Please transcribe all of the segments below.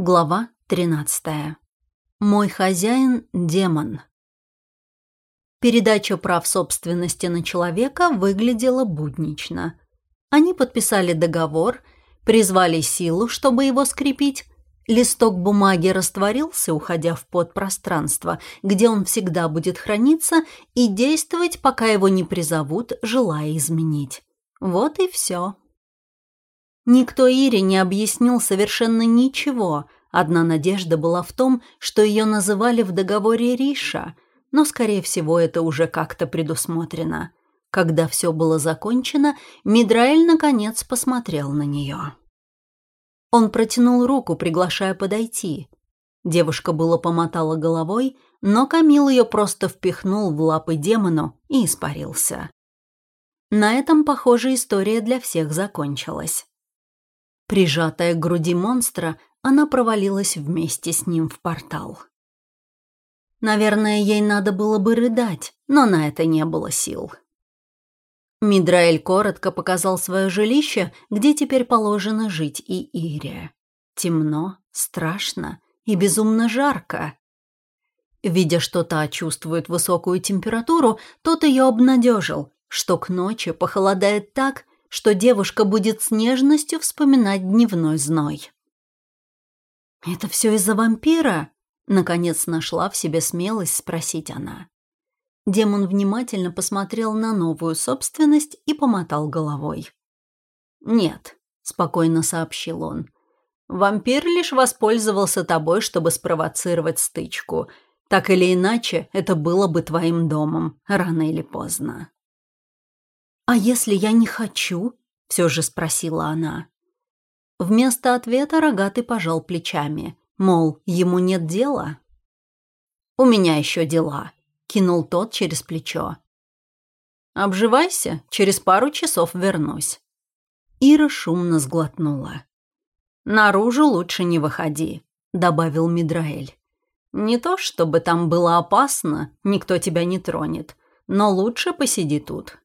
Глава 13. Мой хозяин – демон. Передача прав собственности на человека выглядела буднично. Они подписали договор, призвали силу, чтобы его скрепить. Листок бумаги растворился, уходя в подпространство, где он всегда будет храниться и действовать, пока его не призовут, желая изменить. Вот и все. Никто Ире не объяснил совершенно ничего. Одна надежда была в том, что ее называли в договоре Риша, но, скорее всего, это уже как-то предусмотрено. Когда все было закончено, Мидраэль наконец посмотрел на нее. Он протянул руку, приглашая подойти. Девушка было помотала головой, но Камил ее просто впихнул в лапы демону и испарился. На этом, похоже, история для всех закончилась. Прижатая к груди монстра, она провалилась вместе с ним в портал. Наверное, ей надо было бы рыдать, но на это не было сил. Мидраэль коротко показал свое жилище, где теперь положено жить и Ире. Темно, страшно и безумно жарко. Видя, что та чувствует высокую температуру, тот ее обнадежил, что к ночи похолодает так, что девушка будет с нежностью вспоминать дневной зной. «Это все из-за вампира?» — наконец нашла в себе смелость спросить она. Демон внимательно посмотрел на новую собственность и помотал головой. «Нет», — спокойно сообщил он, — «вампир лишь воспользовался тобой, чтобы спровоцировать стычку. Так или иначе, это было бы твоим домом, рано или поздно». «А если я не хочу?» — все же спросила она. Вместо ответа рогатый пожал плечами, мол, ему нет дела. «У меня еще дела», — кинул тот через плечо. «Обживайся, через пару часов вернусь». Ира шумно сглотнула. «Наружу лучше не выходи», — добавил Мидраэль. «Не то, чтобы там было опасно, никто тебя не тронет, но лучше посиди тут.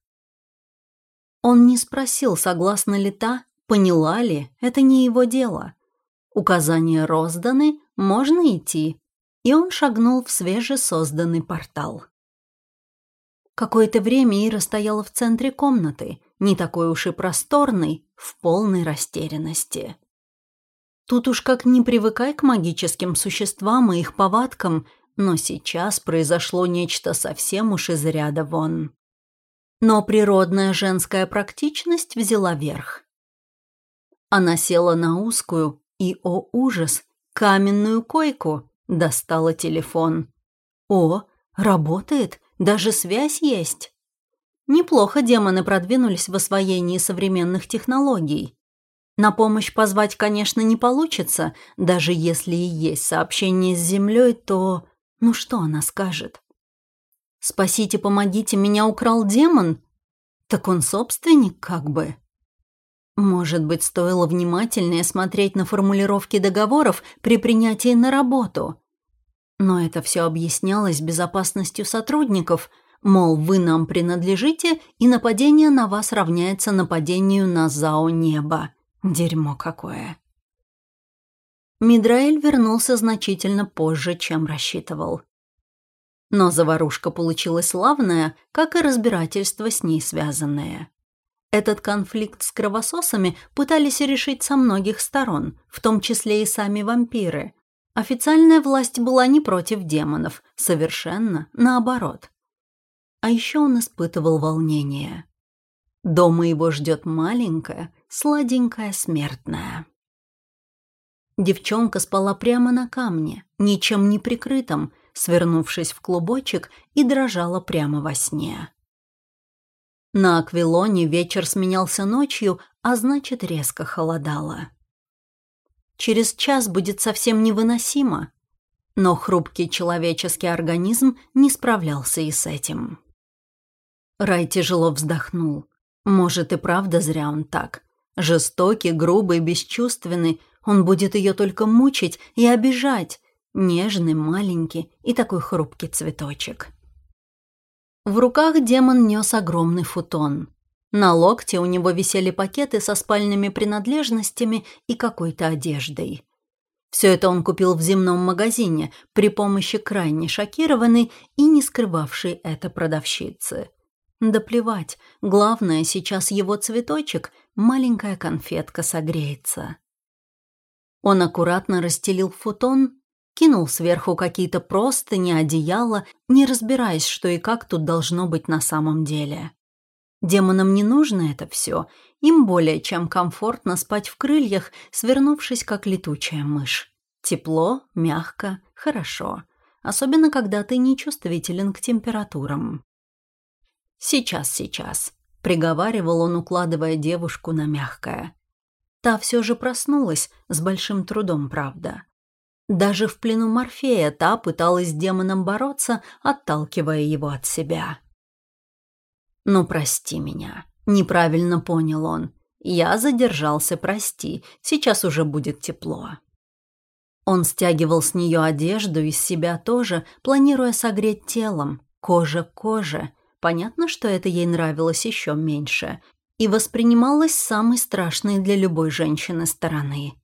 Он не спросил, согласна ли та, поняла ли, это не его дело. Указания розданы, можно идти. И он шагнул в свежесозданный портал. Какое-то время Ира стояла в центре комнаты, не такой уж и просторной, в полной растерянности. Тут уж как не привыкай к магическим существам и их повадкам, но сейчас произошло нечто совсем уж из ряда вон. Но природная женская практичность взяла верх. Она села на узкую и, о ужас, каменную койку, достала телефон. О, работает, даже связь есть. Неплохо демоны продвинулись в освоении современных технологий. На помощь позвать, конечно, не получится, даже если и есть сообщение с Землей, то... Ну что она скажет? «Спасите, помогите, меня украл демон?» Так он собственник как бы. Может быть, стоило внимательнее смотреть на формулировки договоров при принятии на работу. Но это все объяснялось безопасностью сотрудников, мол, вы нам принадлежите, и нападение на вас равняется нападению на ЗАО «Небо». Дерьмо какое. Мидраэль вернулся значительно позже, чем рассчитывал. Но заварушка получилась славная, как и разбирательство с ней связанное. Этот конфликт с кровососами пытались решить со многих сторон, в том числе и сами вампиры. Официальная власть была не против демонов, совершенно наоборот. А еще он испытывал волнение. Дома его ждет маленькая, сладенькая смертная. Девчонка спала прямо на камне, ничем не прикрытом, свернувшись в клубочек, и дрожала прямо во сне. На Аквилоне вечер сменялся ночью, а значит, резко холодало. Через час будет совсем невыносимо, но хрупкий человеческий организм не справлялся и с этим. Рай тяжело вздохнул. Может, и правда зря он так. Жестокий, грубый, бесчувственный, он будет ее только мучить и обижать, Нежный, маленький и такой хрупкий цветочек. В руках демон нес огромный футон. На локте у него висели пакеты со спальными принадлежностями и какой-то одеждой. Все это он купил в земном магазине при помощи крайне шокированной и не скрывавшей это продавщицы. Да плевать, главное сейчас его цветочек, маленькая конфетка согреется. Он аккуратно расстелил футон, кинул сверху какие-то простыни, одеяло, не разбираясь, что и как тут должно быть на самом деле. Демонам не нужно это все, им более чем комфортно спать в крыльях, свернувшись как летучая мышь. Тепло, мягко, хорошо. Особенно, когда ты не чувствителен к температурам. «Сейчас, сейчас», — приговаривал он, укладывая девушку на мягкое. Та все же проснулась, с большим трудом, правда. Даже в плену Морфея та пыталась с демоном бороться, отталкивая его от себя. «Ну, прости меня», — неправильно понял он. «Я задержался, прости, сейчас уже будет тепло». Он стягивал с нее одежду и с себя тоже, планируя согреть телом, кожа к коже. Понятно, что это ей нравилось еще меньше и воспринималось самой страшной для любой женщины стороны.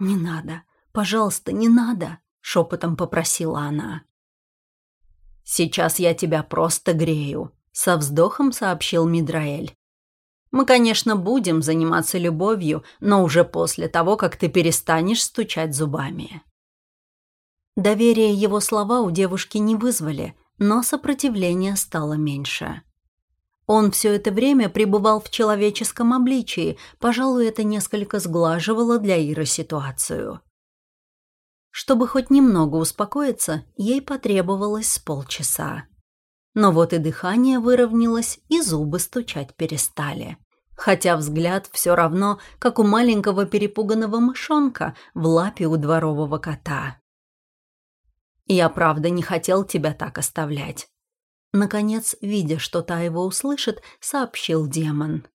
«Не надо, пожалуйста, не надо», — шепотом попросила она. «Сейчас я тебя просто грею», со вздохом сообщил Мидраэль. Мы, конечно, будем заниматься любовью, но уже после того, как ты перестанешь стучать зубами. Доверие его слова у девушки не вызвали, но сопротивление стало меньше. Он все это время пребывал в человеческом обличии, пожалуй, это несколько сглаживало для Иры ситуацию. Чтобы хоть немного успокоиться, ей потребовалось полчаса. Но вот и дыхание выровнялось, и зубы стучать перестали. Хотя взгляд все равно, как у маленького перепуганного мышонка в лапе у дворового кота. «Я правда не хотел тебя так оставлять». Наконец, видя, что та его услышит, сообщил демон.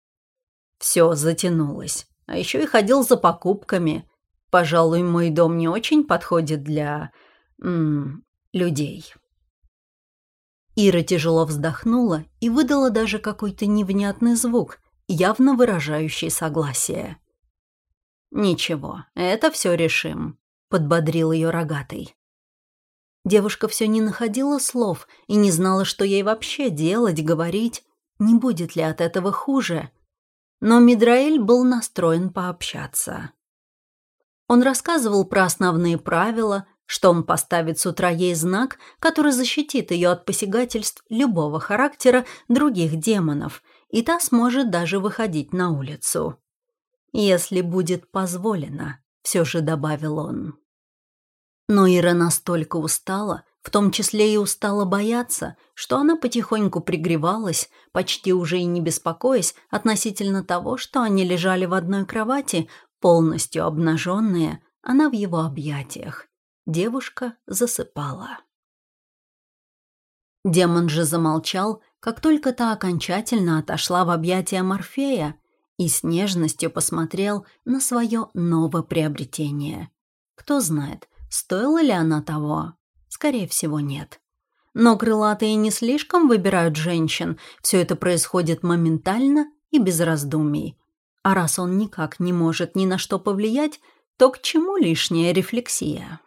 Все затянулось. А еще и ходил за покупками. Пожалуй, мой дом не очень подходит для... М людей. Ира тяжело вздохнула и выдала даже какой-то невнятный звук, явно выражающий согласие. «Ничего, это все решим», — подбодрил ее рогатый. Девушка все не находила слов и не знала, что ей вообще делать, говорить, не будет ли от этого хуже. Но Мидраэль был настроен пообщаться. Он рассказывал про основные правила, что он поставит с утра ей знак, который защитит ее от посягательств любого характера других демонов, и та сможет даже выходить на улицу. «Если будет позволено», — все же добавил он. Но Ира настолько устала, в том числе и устала бояться, что она потихоньку пригревалась, почти уже и не беспокоясь относительно того, что они лежали в одной кровати, полностью обнаженные, она в его объятиях. Девушка засыпала. Демон же замолчал, как только та окончательно отошла в объятия Морфея и с нежностью посмотрел на свое новоприобретение. Кто знает, стоила ли она того? Скорее всего, нет. Но крылатые не слишком выбирают женщин, все это происходит моментально и без раздумий. А раз он никак не может ни на что повлиять, то к чему лишняя рефлексия?